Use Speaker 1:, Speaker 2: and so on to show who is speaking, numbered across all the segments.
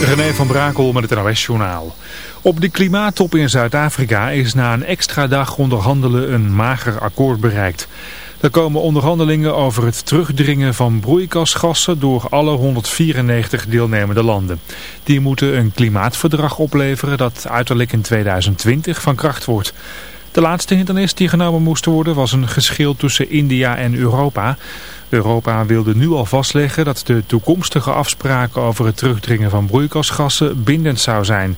Speaker 1: René van Brakel met het NOS-journaal. Op de klimaattop in Zuid-Afrika is na een extra dag onderhandelen een mager akkoord bereikt. Er komen onderhandelingen over het terugdringen van broeikasgassen door alle 194 deelnemende landen. Die moeten een klimaatverdrag opleveren dat uiterlijk in 2020 van kracht wordt. De laatste hindernis die genomen moest worden was een geschil tussen India en Europa... Europa wilde nu al vastleggen dat de toekomstige afspraken over het terugdringen van broeikasgassen bindend zou zijn.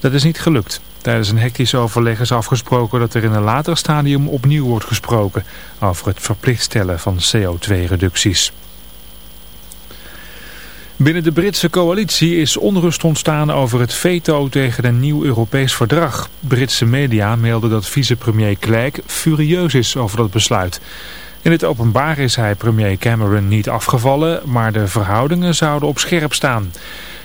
Speaker 1: Dat is niet gelukt. Tijdens een hectisch overleg is afgesproken dat er in een later stadium opnieuw wordt gesproken over het verplicht stellen van CO2-reducties. Binnen de Britse coalitie is onrust ontstaan over het veto tegen een nieuw Europees verdrag. Britse media melden dat vicepremier Clegg furieus is over dat besluit. In het openbaar is hij premier Cameron niet afgevallen, maar de verhoudingen zouden op scherp staan.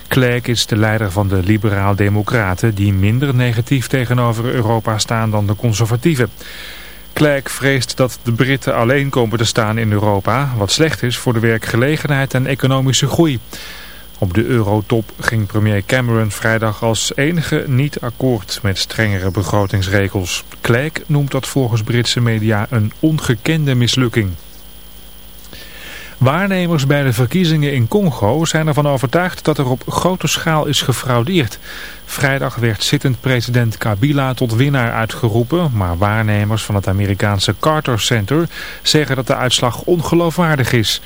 Speaker 1: Clegg is de leider van de liberaal-democraten die minder negatief tegenover Europa staan dan de conservatieven. Clegg vreest dat de Britten alleen komen te staan in Europa, wat slecht is voor de werkgelegenheid en economische groei. Op de eurotop ging premier Cameron vrijdag als enige niet akkoord met strengere begrotingsregels. Clegg noemt dat volgens Britse media een ongekende mislukking. Waarnemers bij de verkiezingen in Congo zijn ervan overtuigd dat er op grote schaal is gefraudeerd. Vrijdag werd zittend president Kabila tot winnaar uitgeroepen, maar waarnemers van het Amerikaanse Carter Center zeggen dat de uitslag ongeloofwaardig is.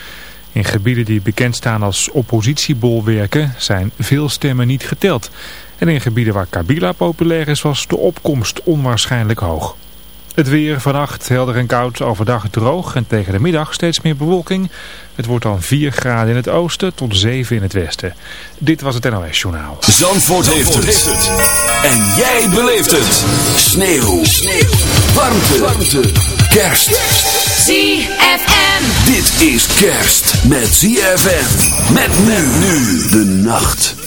Speaker 1: In gebieden die bekend staan als oppositiebolwerken zijn veel stemmen niet geteld. En in gebieden waar Kabila populair is was de opkomst onwaarschijnlijk hoog. Het weer vannacht helder en koud, overdag droog en tegen de middag steeds meer bewolking. Het wordt dan 4 graden in het oosten tot 7 in het westen. Dit was het NOS Journaal.
Speaker 2: Zandvoort, heeft, het. En jij beleeft het. Sneeuw. Sneeuw. Warmte. Warmte. Kerst.
Speaker 3: ZFM.
Speaker 2: Dit is kerst met ZFM. Met men nu de nacht.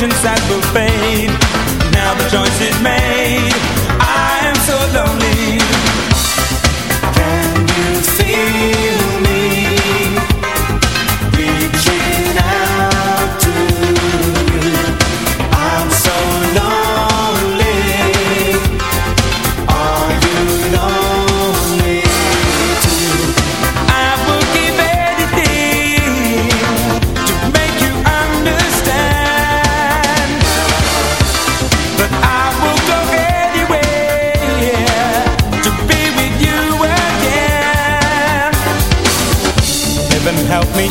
Speaker 4: visions that will fade. Now the choice is made. I am so lonely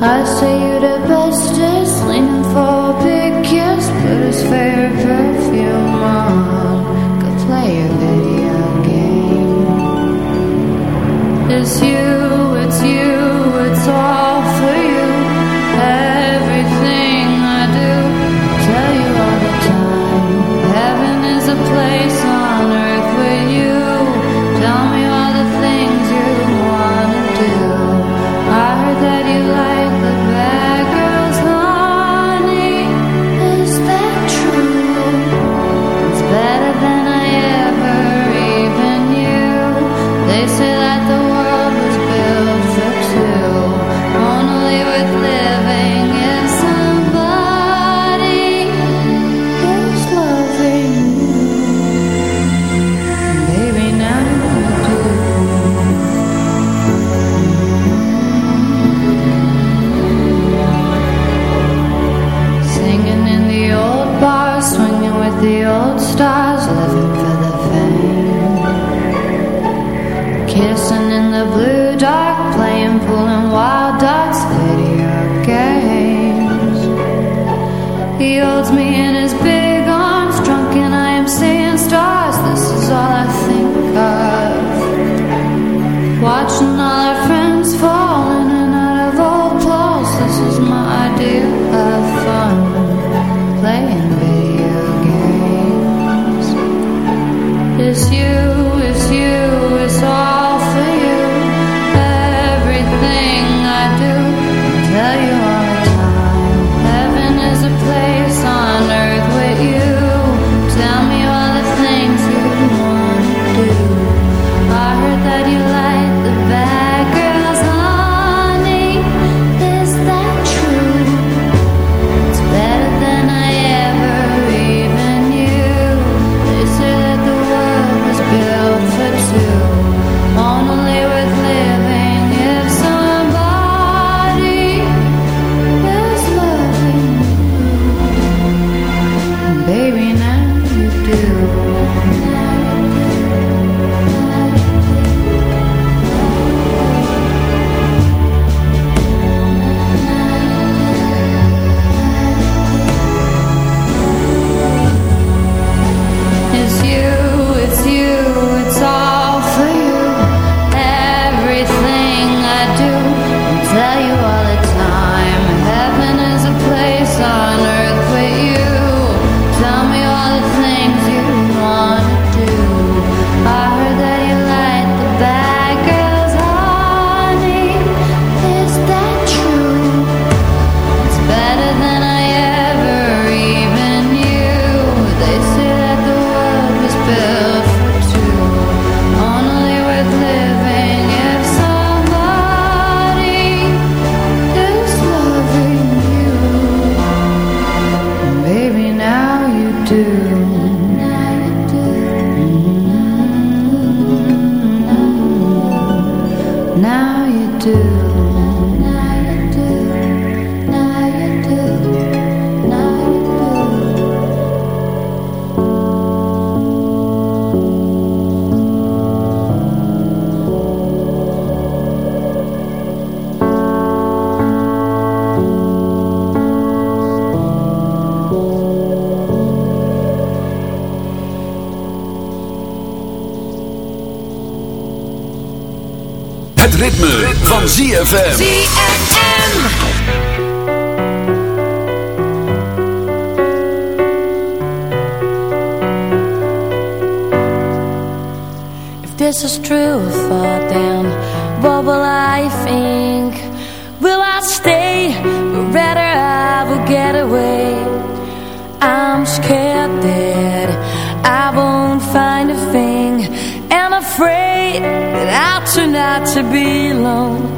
Speaker 5: I
Speaker 6: say you're the bestest, leaning for a big kiss, put his favorite perfume on, go play a video game. It's you, it's you.
Speaker 2: ZFM.
Speaker 7: ZFM.
Speaker 6: this is true then what will I think will I stay or rather I will get away I'm scared that I won't find a thing and afraid that I'll turn out to be alone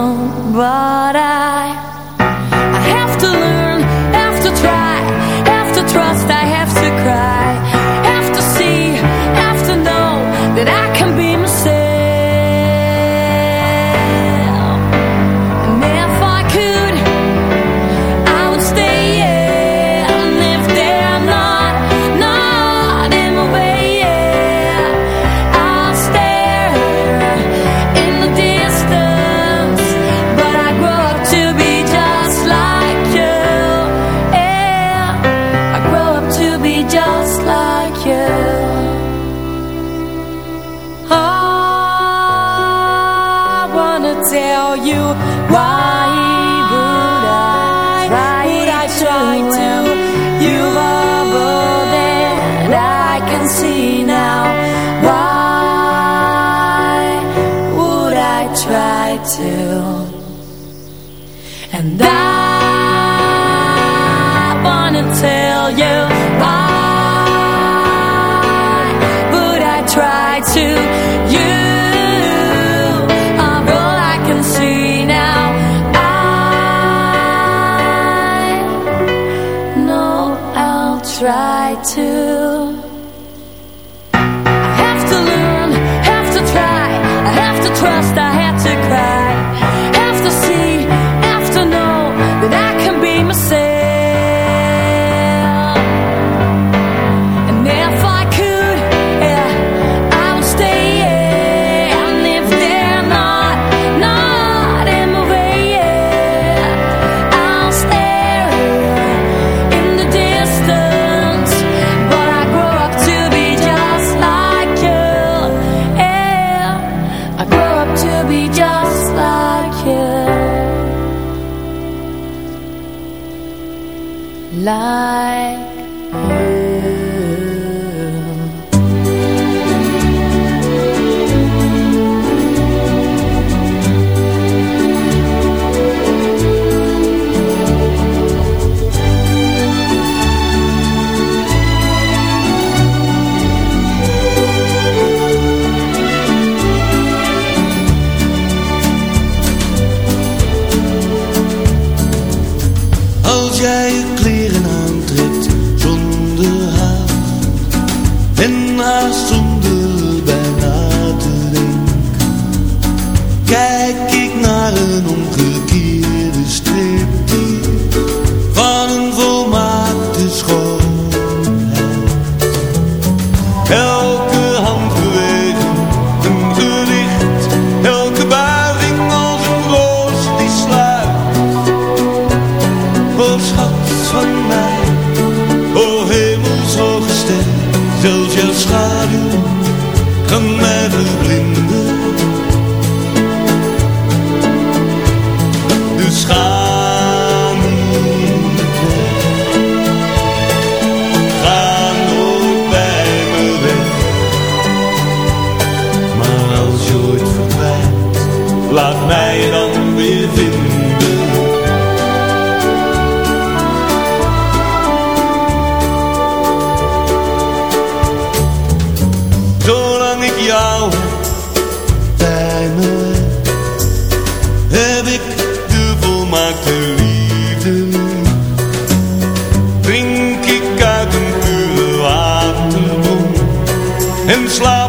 Speaker 3: I in
Speaker 8: slaap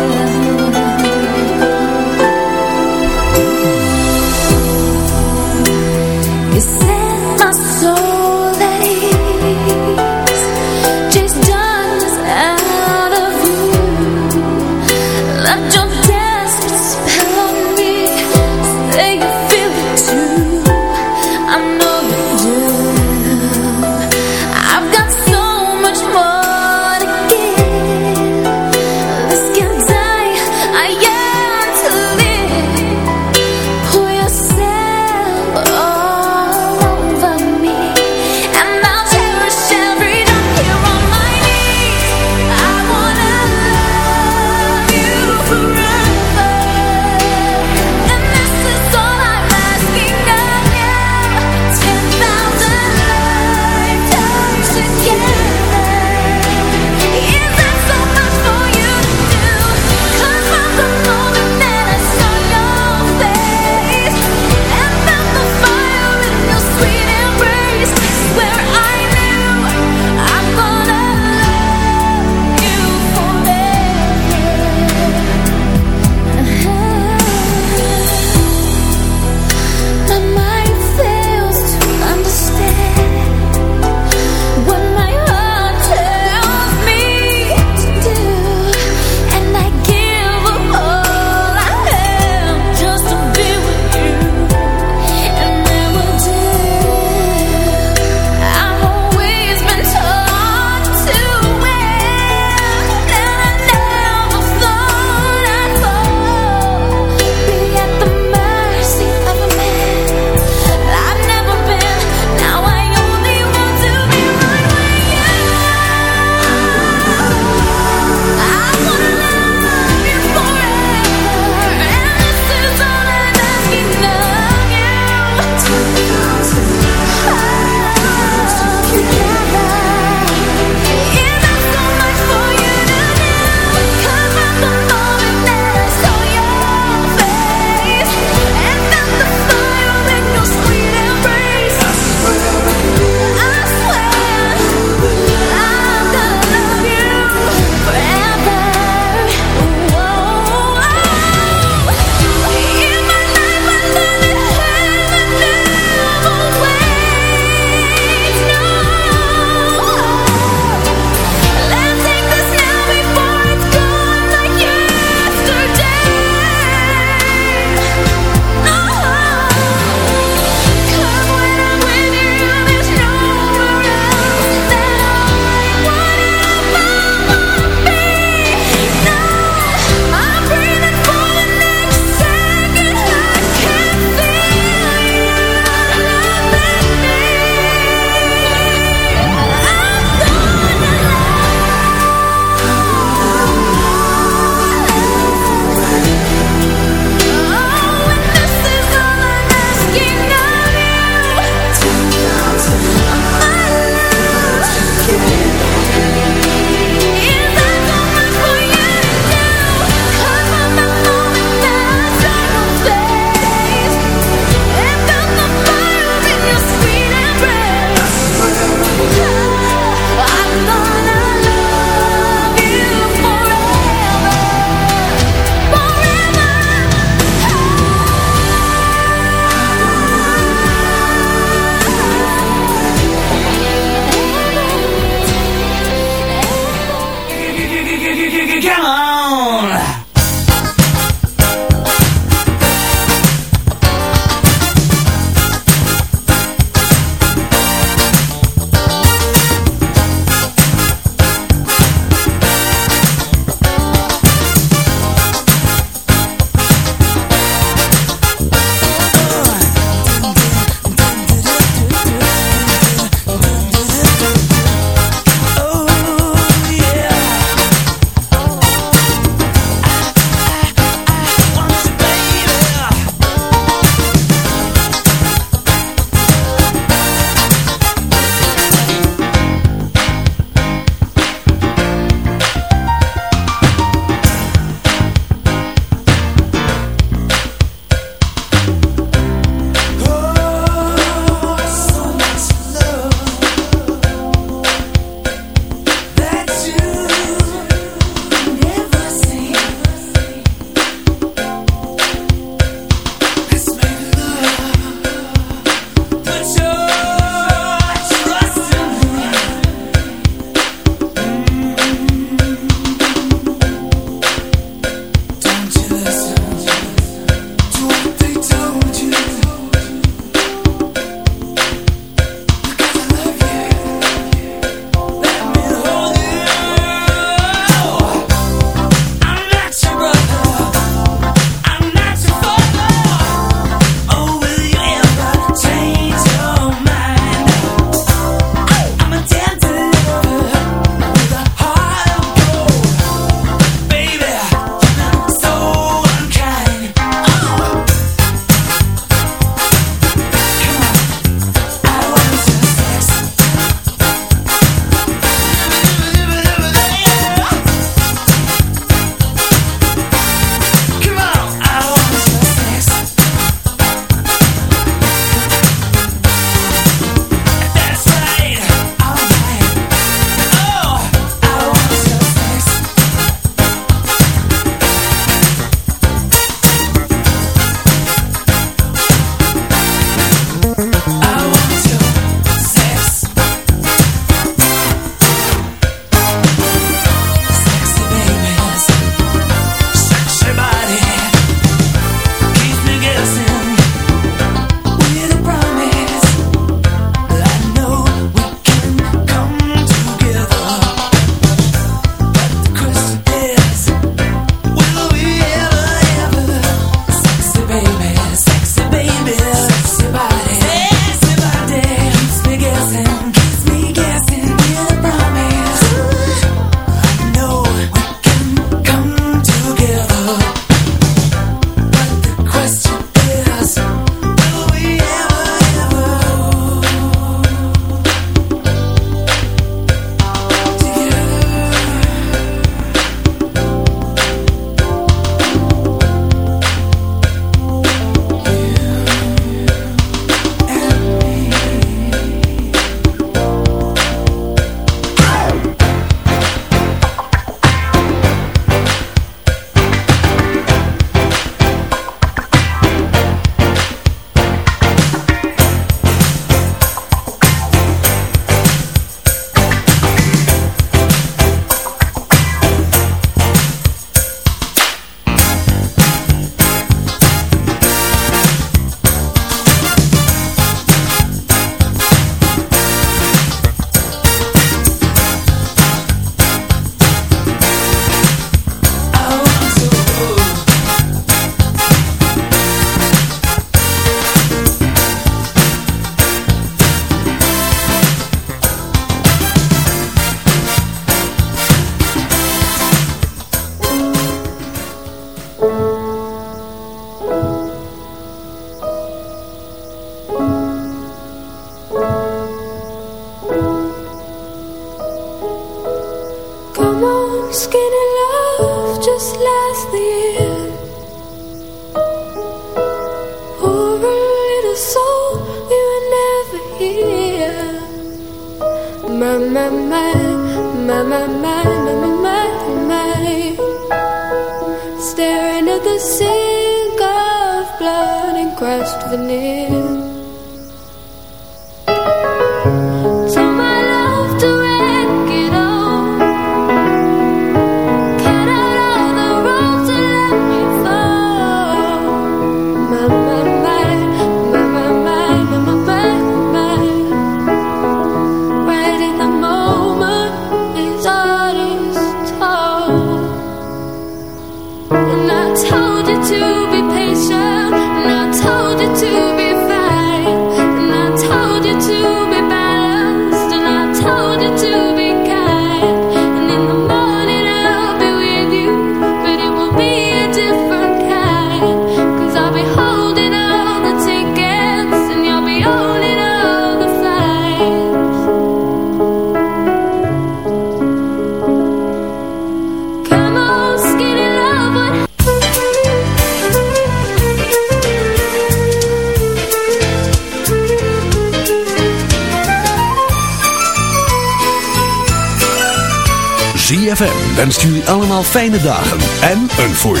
Speaker 2: fijne dagen en een voorstel.